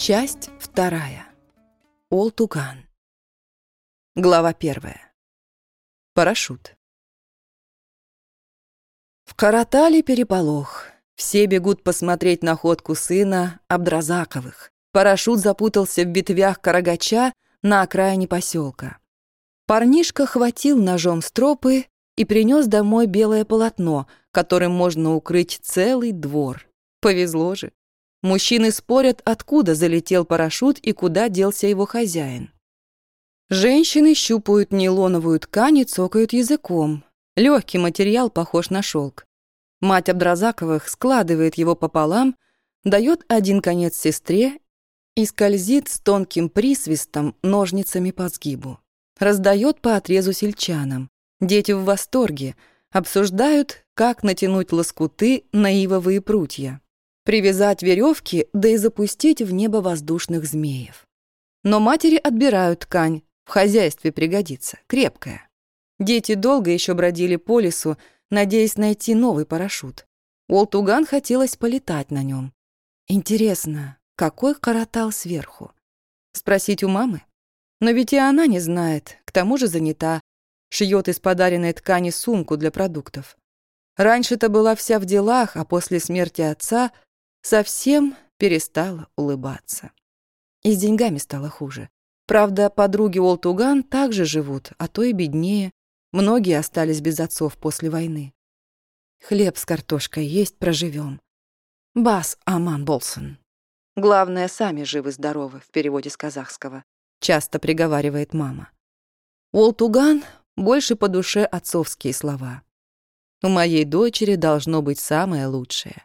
Часть вторая. Олтуган. Глава первая. Парашют. В Каратале переполох. Все бегут посмотреть находку сына Абдразаковых. Парашют запутался в ветвях карагача на окраине поселка. Парнишка хватил ножом стропы и принес домой белое полотно, которым можно укрыть целый двор. Повезло же. Мужчины спорят, откуда залетел парашют и куда делся его хозяин. Женщины щупают нейлоновую ткань и цокают языком. Легкий материал похож на шелк. Мать Абдразаковых складывает его пополам, дает один конец сестре и скользит с тонким присвистом ножницами по сгибу. Раздает по отрезу сельчанам. Дети в восторге, обсуждают, как натянуть лоскуты на ивовые прутья привязать веревки, да и запустить в небо воздушных змеев. Но матери отбирают ткань, в хозяйстве пригодится, крепкая. Дети долго еще бродили по лесу, надеясь найти новый парашют. Уолтуган хотелось полетать на нем. Интересно, какой каратал сверху? Спросить у мамы? Но ведь и она не знает, к тому же занята, шьет из подаренной ткани сумку для продуктов. Раньше-то была вся в делах, а после смерти отца совсем перестала улыбаться. И с деньгами стало хуже. Правда, подруги Олтуган также живут, а то и беднее. Многие остались без отцов после войны. Хлеб с картошкой есть, проживем. Бас Аман Болсон. Главное, сами живы-здоровы, в переводе с казахского. Часто приговаривает мама. Олтуган больше по душе отцовские слова. У моей дочери должно быть самое лучшее.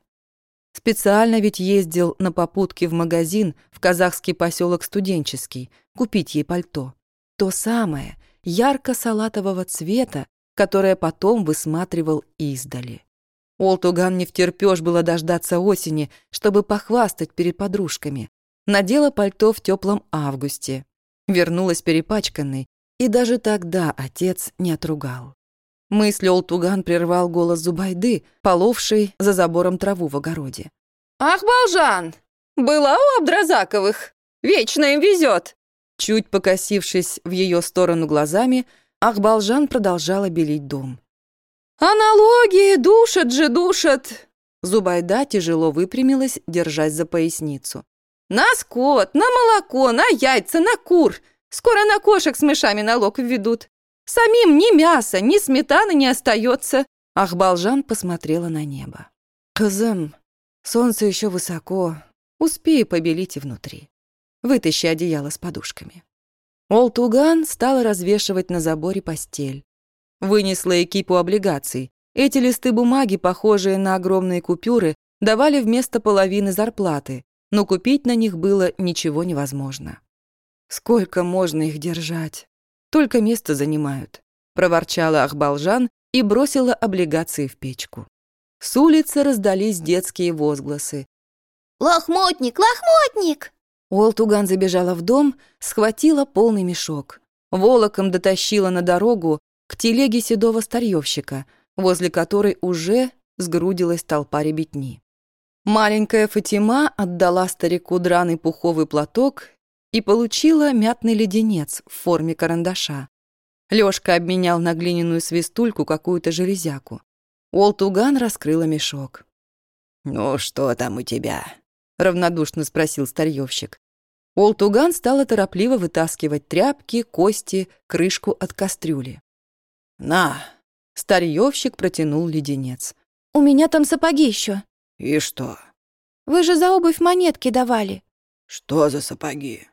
Специально ведь ездил на попутке в магазин в казахский поселок Студенческий купить ей пальто. То самое, ярко-салатового цвета, которое потом высматривал издали. Олтуган не втерпёшь было дождаться осени, чтобы похвастать перед подружками. Надела пальто в теплом августе. Вернулась перепачканной, и даже тогда отец не отругал. Мысль Олтуган прервал голос Зубайды, половшей за забором траву в огороде. «Ах, Балжан! Была у Абдразаковых! Вечно им везет!» Чуть покосившись в ее сторону глазами, Ахбалжан продолжала белить дом. «Аналогии душат же, душат!» Зубайда тяжело выпрямилась, держась за поясницу. «На скот, на молоко, на яйца, на кур! Скоро на кошек с мышами налог введут. Самим ни мяса, ни сметаны не остается. Ахбалжан посмотрела на небо. «Кызым, солнце еще высоко. Успей побелить и внутри. Вытащи одеяло с подушками». Олтуган стала развешивать на заборе постель. Вынесла экипу облигаций. Эти листы бумаги, похожие на огромные купюры, давали вместо половины зарплаты, но купить на них было ничего невозможно. Сколько можно их держать? Только место занимают», — проворчала Ахбалжан и бросила облигации в печку. С улицы раздались детские возгласы. «Лохмотник! Лохмотник!» Уолтуган забежала в дом, схватила полный мешок. Волоком дотащила на дорогу к телеге седого старьевщика, возле которой уже сгрудилась толпа ребятни. Маленькая Фатима отдала старику драный пуховый платок и получила мятный леденец в форме карандаша. Лёшка обменял на глиняную свистульку какую-то железяку. Уолтуган раскрыла мешок. «Ну, что там у тебя?» — равнодушно спросил старьёвщик. Уолтуган стала торопливо вытаскивать тряпки, кости, крышку от кастрюли. «На!» — старьёвщик протянул леденец. «У меня там сапоги ещё». «И что?» «Вы же за обувь монетки давали». «Что за сапоги?»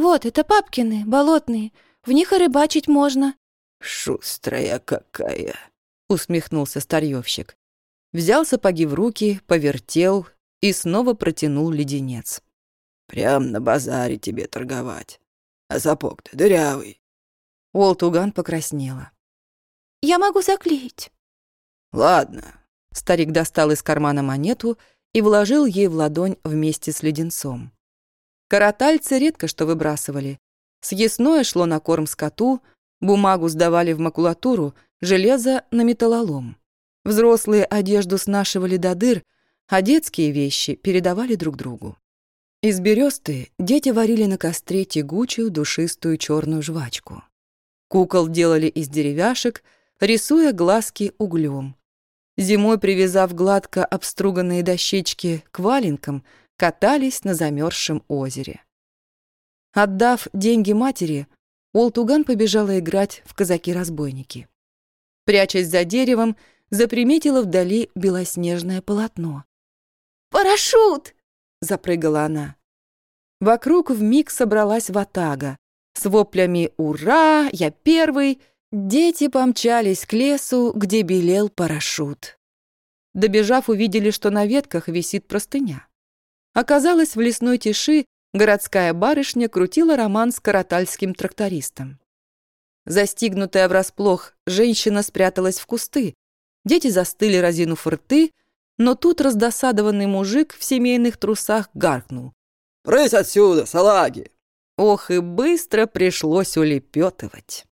«Вот, это папкины, болотные. В них и рыбачить можно». «Шустрая какая!» — усмехнулся старьевщик. Взял сапоги в руки, повертел и снова протянул леденец. «Прям на базаре тебе торговать. А сапог-то дырявый». Уолтуган покраснела. «Я могу заклеить». «Ладно». Старик достал из кармана монету и вложил ей в ладонь вместе с леденцом. Каратальцы редко что выбрасывали. Съестное шло на корм скоту, бумагу сдавали в макулатуру, железо на металлолом. Взрослые одежду снашивали до дыр, а детские вещи передавали друг другу. Из бересты дети варили на костре тягучую душистую черную жвачку. Кукол делали из деревяшек, рисуя глазки углем. Зимой, привязав гладко обструганные дощечки к валенкам, катались на замерзшем озере. Отдав деньги матери, Олтуган побежала играть в казаки-разбойники. Прячась за деревом, заприметила вдали белоснежное полотно. «Парашют!» — запрыгала она. Вокруг вмиг собралась ватага. С воплями «Ура! Я первый!» дети помчались к лесу, где белел парашют. Добежав, увидели, что на ветках висит простыня. Оказалось, в лесной тиши городская барышня крутила роман с каратальским трактористом. Застигнутая врасплох, женщина спряталась в кусты. Дети застыли, разинув рты, но тут раздосадованный мужик в семейных трусах гаркнул. «Прысь отсюда, салаги!» Ох, и быстро пришлось улепетывать.